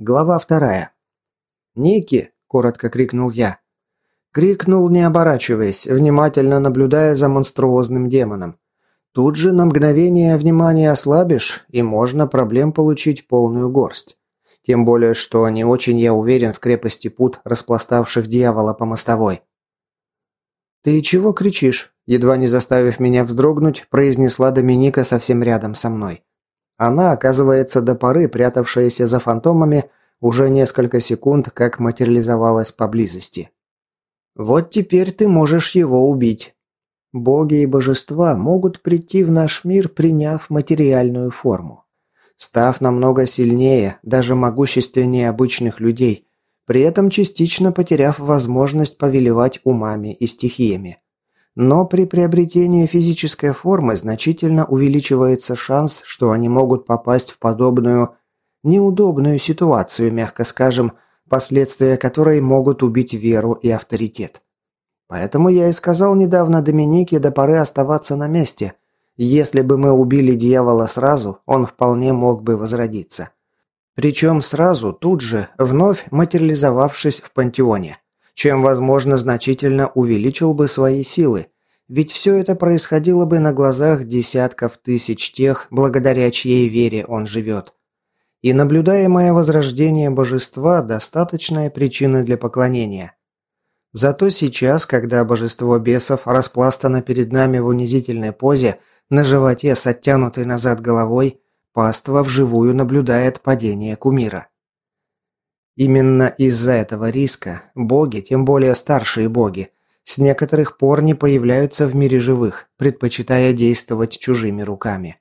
Глава вторая. «Ники!» – коротко крикнул я. Крикнул, не оборачиваясь, внимательно наблюдая за монструозным демоном. Тут же на мгновение внимание ослабишь, и можно проблем получить полную горсть. Тем более, что не очень я уверен в крепости пут, распластавших дьявола по мостовой. «Ты чего кричишь?» Едва не заставив меня вздрогнуть, произнесла Доминика совсем рядом со мной. Она, оказывается, до поры прятавшаяся за фантомами, уже несколько секунд как материализовалась поблизости. «Вот теперь ты можешь его убить». Боги и божества могут прийти в наш мир, приняв материальную форму. Став намного сильнее, даже могущественнее обычных людей, при этом частично потеряв возможность повелевать умами и стихиями. Но при приобретении физической формы значительно увеличивается шанс, что они могут попасть в подобную неудобную ситуацию, мягко скажем, последствия которой могут убить веру и авторитет. Поэтому я и сказал недавно Доминике до поры оставаться на месте. Если бы мы убили дьявола сразу, он вполне мог бы возродиться. Причем сразу, тут же, вновь материализовавшись в пантеоне чем, возможно, значительно увеличил бы свои силы, ведь все это происходило бы на глазах десятков тысяч тех, благодаря чьей вере он живет. И наблюдаемое возрождение божества – достаточная причина для поклонения. Зато сейчас, когда божество бесов распластано перед нами в унизительной позе, на животе с оттянутой назад головой, паства вживую наблюдает падение кумира. Именно из-за этого риска боги, тем более старшие боги, с некоторых пор не появляются в мире живых, предпочитая действовать чужими руками.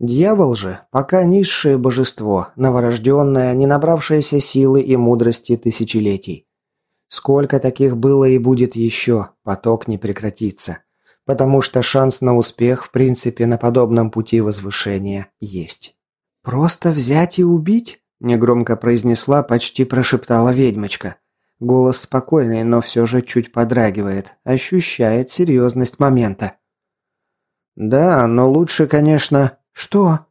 Дьявол же пока низшее божество, новорожденное, не набравшееся силы и мудрости тысячелетий. Сколько таких было и будет еще, поток не прекратится. Потому что шанс на успех, в принципе, на подобном пути возвышения есть. «Просто взять и убить?» Негромко произнесла, почти прошептала ведьмочка. Голос спокойный, но все же чуть подрагивает, ощущает серьезность момента. «Да, но лучше, конечно...» «Что?»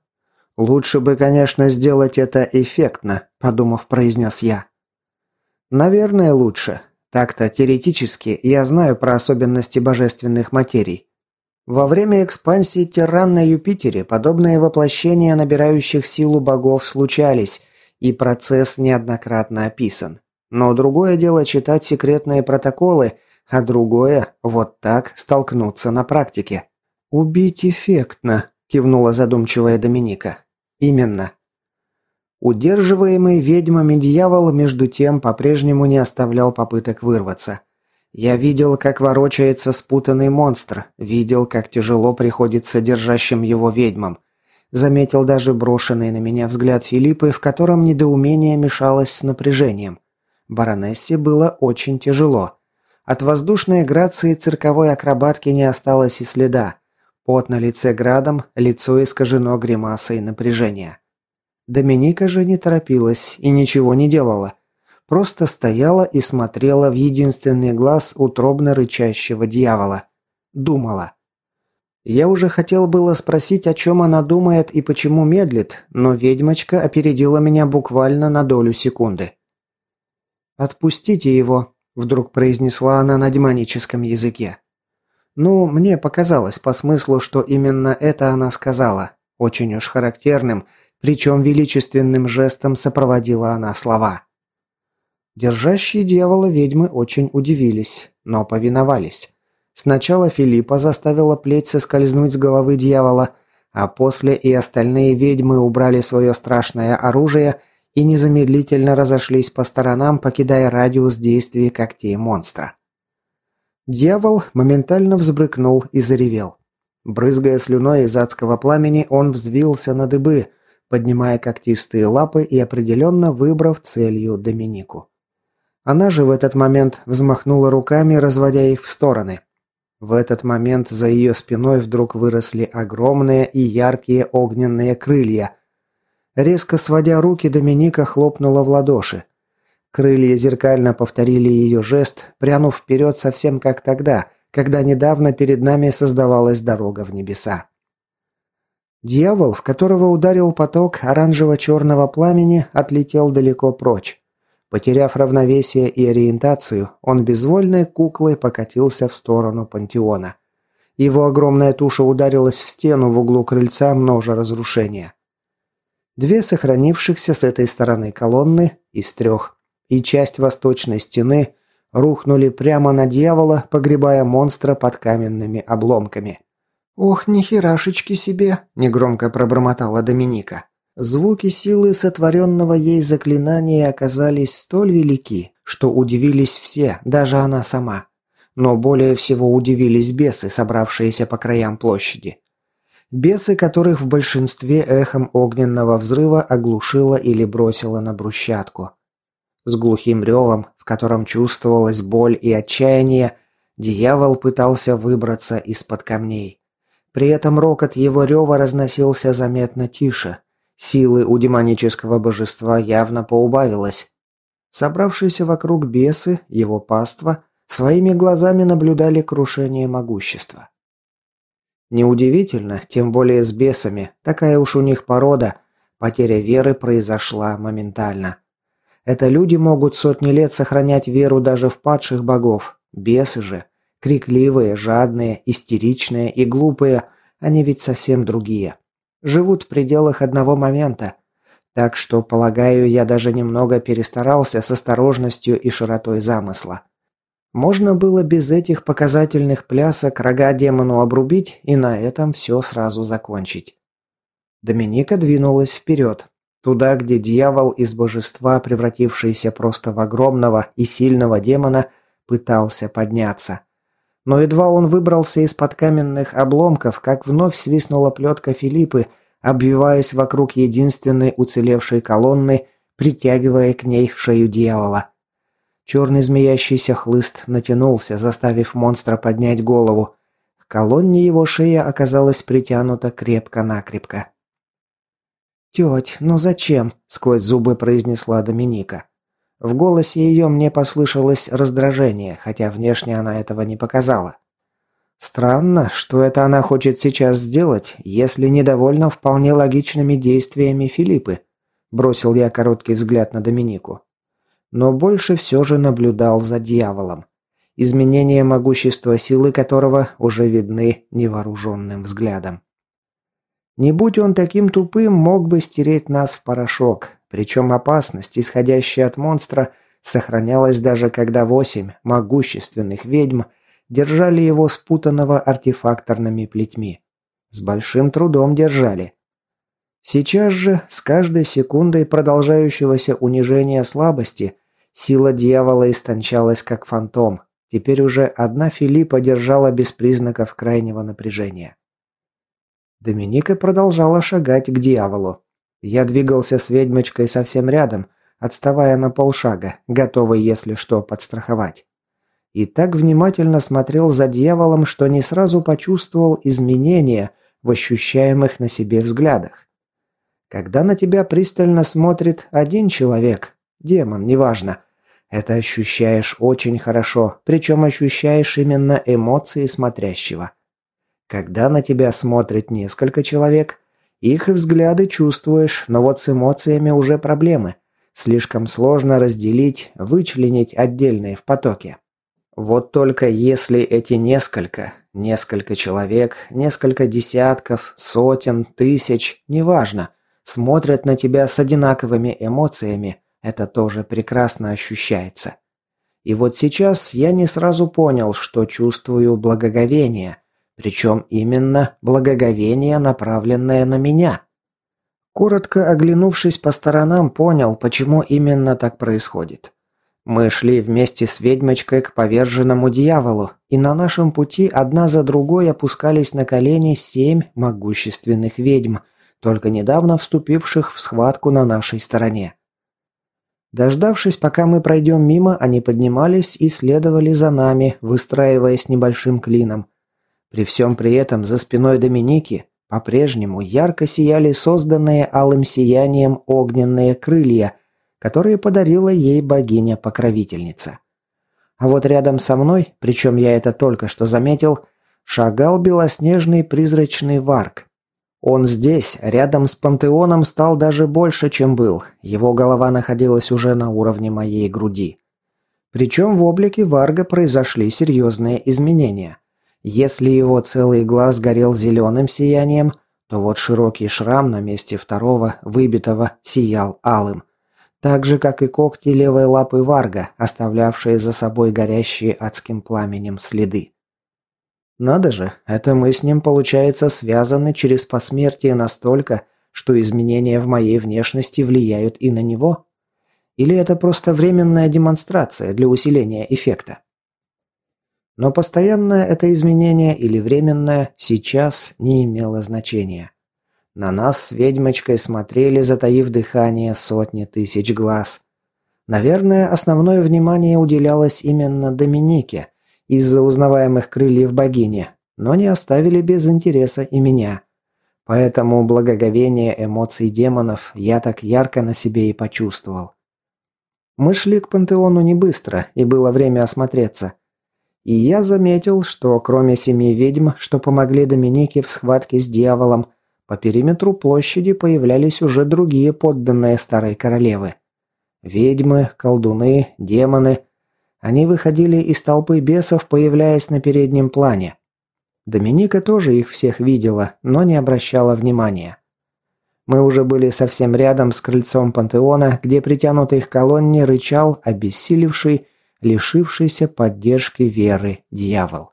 «Лучше бы, конечно, сделать это эффектно», – подумав, произнес я. «Наверное, лучше. Так-то теоретически я знаю про особенности божественных материй. Во время экспансии тиран на Юпитере подобные воплощения набирающих силу богов случались, и процесс неоднократно описан. Но другое дело читать секретные протоколы, а другое – вот так столкнуться на практике. «Убить эффектно», – кивнула задумчивая Доминика. «Именно». Удерживаемый ведьмами дьявол, между тем, по-прежнему не оставлял попыток вырваться. Я видел, как ворочается спутанный монстр, видел, как тяжело приходится держащим его ведьмам – Заметил даже брошенный на меня взгляд Филиппы, в котором недоумение мешалось с напряжением. Баронессе было очень тяжело. От воздушной грации цирковой акробатки не осталось и следа. Пот на лице градом, лицо искажено гримасой напряжения. Доминика же не торопилась и ничего не делала. Просто стояла и смотрела в единственный глаз утробно рычащего дьявола. Думала. Я уже хотел было спросить, о чем она думает и почему медлит, но ведьмочка опередила меня буквально на долю секунды. «Отпустите его», – вдруг произнесла она на демоническом языке. Ну, мне показалось по смыслу, что именно это она сказала. Очень уж характерным, причем величественным жестом сопроводила она слова. Держащие дьявола ведьмы очень удивились, но повиновались. Сначала Филиппа заставила плеть соскользнуть с головы дьявола, а после и остальные ведьмы убрали свое страшное оружие и незамедлительно разошлись по сторонам, покидая радиус действия когтей монстра. Дьявол моментально взбрыкнул и заревел. Брызгая слюной из адского пламени, он взвился на дыбы, поднимая когтистые лапы и определенно выбрав целью Доминику. Она же в этот момент взмахнула руками, разводя их в стороны. В этот момент за ее спиной вдруг выросли огромные и яркие огненные крылья. Резко сводя руки, Доминика хлопнула в ладоши. Крылья зеркально повторили ее жест, прянув вперед совсем как тогда, когда недавно перед нами создавалась дорога в небеса. Дьявол, в которого ударил поток оранжево-черного пламени, отлетел далеко прочь. Потеряв равновесие и ориентацию, он безвольной куклой покатился в сторону пантеона. Его огромная туша ударилась в стену в углу крыльца, множа разрушения. Две сохранившихся с этой стороны колонны из трех и часть восточной стены рухнули прямо на дьявола, погребая монстра под каменными обломками. «Ох, нихерашечки себе!» – негромко пробормотала Доминика. Звуки силы сотворенного ей заклинания оказались столь велики, что удивились все, даже она сама. Но более всего удивились бесы, собравшиеся по краям площади. Бесы, которых в большинстве эхом огненного взрыва оглушило или бросило на брусчатку. С глухим ревом, в котором чувствовалась боль и отчаяние, дьявол пытался выбраться из-под камней. При этом рокот его рева разносился заметно тише. Силы у демонического божества явно поубавилось. Собравшиеся вокруг бесы, его паства, своими глазами наблюдали крушение могущества. Неудивительно, тем более с бесами, такая уж у них порода, потеря веры произошла моментально. Это люди могут сотни лет сохранять веру даже в падших богов, бесы же – Крикливые, жадные, истеричные и глупые, они ведь совсем другие. Живут в пределах одного момента. Так что, полагаю, я даже немного перестарался с осторожностью и широтой замысла. Можно было без этих показательных плясок рога демону обрубить и на этом все сразу закончить. Доминика двинулась вперед, туда, где дьявол из божества, превратившийся просто в огромного и сильного демона, пытался подняться. Но едва он выбрался из-под каменных обломков, как вновь свистнула плетка Филиппы, обвиваясь вокруг единственной уцелевшей колонны, притягивая к ней шею дьявола. Черный змеящийся хлыст натянулся, заставив монстра поднять голову. К колонне его шея оказалась притянута крепко-накрепко. «Теть, ну зачем?» – сквозь зубы произнесла Доминика. В голосе ее мне послышалось раздражение, хотя внешне она этого не показала. Странно, что это она хочет сейчас сделать, если недовольна вполне логичными действиями Филиппы. Бросил я короткий взгляд на Доминику. Но больше все же наблюдал за дьяволом. Изменения могущества силы которого уже видны невооруженным взглядом. Не будь он таким тупым, мог бы стереть нас в порошок, причем опасность, исходящая от монстра, сохранялась даже когда восемь могущественных ведьм держали его спутанного артефакторными плетьми. С большим трудом держали. Сейчас же, с каждой секундой продолжающегося унижения слабости, сила дьявола истончалась как фантом. Теперь уже одна Филиппа держала без признаков крайнего напряжения. Доминика продолжала шагать к дьяволу. Я двигался с ведьмочкой совсем рядом, отставая на полшага, готовый, если что, подстраховать. И так внимательно смотрел за дьяволом, что не сразу почувствовал изменения в ощущаемых на себе взглядах. Когда на тебя пристально смотрит один человек, демон, неважно, это ощущаешь очень хорошо, причем ощущаешь именно эмоции смотрящего. Когда на тебя смотрит несколько человек, их взгляды чувствуешь, но вот с эмоциями уже проблемы. Слишком сложно разделить, вычленить отдельные в потоке. Вот только если эти несколько, несколько человек, несколько десятков, сотен, тысяч, неважно, смотрят на тебя с одинаковыми эмоциями, это тоже прекрасно ощущается. И вот сейчас я не сразу понял, что чувствую благоговение – причем именно благоговение, направленное на меня. Коротко оглянувшись по сторонам, понял, почему именно так происходит. Мы шли вместе с ведьмочкой к поверженному дьяволу, и на нашем пути одна за другой опускались на колени семь могущественных ведьм, только недавно вступивших в схватку на нашей стороне. Дождавшись, пока мы пройдем мимо, они поднимались и следовали за нами, выстраиваясь небольшим клином – при всем при этом за спиной Доминики по-прежнему ярко сияли созданные алым сиянием огненные крылья, которые подарила ей богиня-покровительница. А вот рядом со мной, причем я это только что заметил, шагал белоснежный призрачный варк. Он здесь, рядом с пантеоном, стал даже больше, чем был. Его голова находилась уже на уровне моей груди. Причем в облике Варга произошли серьезные изменения. Если его целый глаз горел зеленым сиянием, то вот широкий шрам на месте второго, выбитого, сиял алым. Так же, как и когти левой лапы Варга, оставлявшие за собой горящие адским пламенем следы. Надо же, это мы с ним, получается, связаны через посмертие настолько, что изменения в моей внешности влияют и на него? Или это просто временная демонстрация для усиления эффекта? Но постоянное это изменение или временное сейчас не имело значения. На нас с ведьмочкой смотрели, затаив дыхание, сотни тысяч глаз. Наверное, основное внимание уделялось именно Доминике – из-за узнаваемых крыльев богини, но не оставили без интереса и меня. Поэтому благоговение эмоций демонов я так ярко на себе и почувствовал. Мы шли к пантеону не быстро, и было время осмотреться. И я заметил, что кроме семи ведьм, что помогли Доминике в схватке с дьяволом, по периметру площади появлялись уже другие подданные старой королевы. Ведьмы, колдуны, демоны – они выходили из толпы бесов, появляясь на переднем плане. Доминика тоже их всех видела, но не обращала внимания. Мы уже были совсем рядом с крыльцом пантеона, где притянутый к колонне рычал обессилевший, лишившийся поддержки веры дьявол.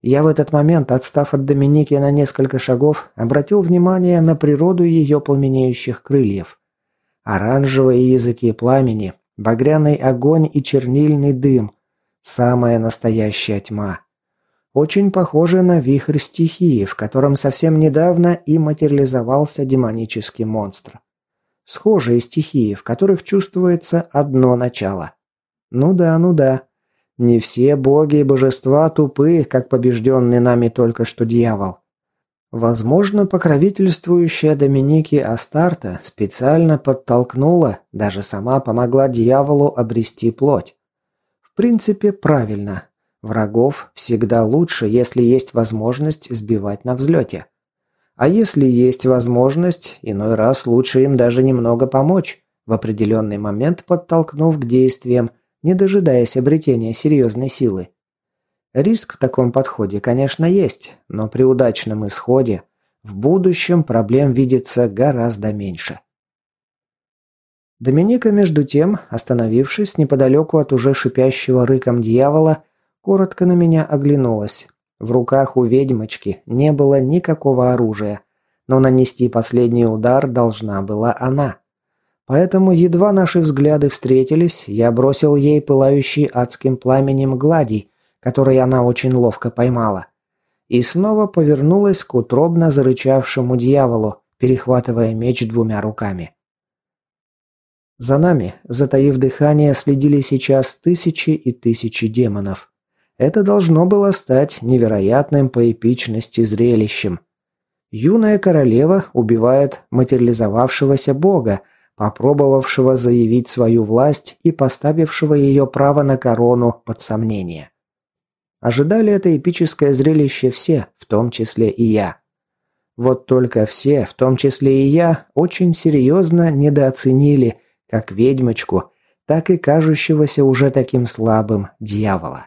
Я в этот момент, отстав от Доминики на несколько шагов, обратил внимание на природу ее пламенеющих крыльев. Оранжевые языки пламени, Багряный огонь и чернильный дым. Самая настоящая тьма. Очень похоже на вихрь стихии, в котором совсем недавно и материализовался демонический монстр. Схожие стихии, в которых чувствуется одно начало. Ну да, ну да. Не все боги и божества тупы, как побежденный нами только что дьявол. Возможно, покровительствующая Доминики Астарта специально подтолкнула, даже сама помогла дьяволу обрести плоть. В принципе, правильно. Врагов всегда лучше, если есть возможность сбивать на взлете. А если есть возможность, иной раз лучше им даже немного помочь, в определенный момент подтолкнув к действиям, не дожидаясь обретения серьезной силы. Риск в таком подходе, конечно, есть, но при удачном исходе в будущем проблем видится гораздо меньше. Доминика, между тем, остановившись неподалеку от уже шипящего рыком дьявола, коротко на меня оглянулась. В руках у ведьмочки не было никакого оружия, но нанести последний удар должна была она. Поэтому едва наши взгляды встретились, я бросил ей пылающий адским пламенем гладий, который она очень ловко поймала. И снова повернулась к утробно зарычавшему дьяволу, перехватывая меч двумя руками. За нами, затаив дыхание, следили сейчас тысячи и тысячи демонов. Это должно было стать невероятным по эпичности зрелищем. Юная королева убивает материализовавшегося бога, попробовавшего заявить свою власть и поставившего ее право на корону под сомнение. Ожидали это эпическое зрелище все, в том числе и я. Вот только все, в том числе и я, очень серьезно недооценили как ведьмочку, так и кажущегося уже таким слабым дьявола.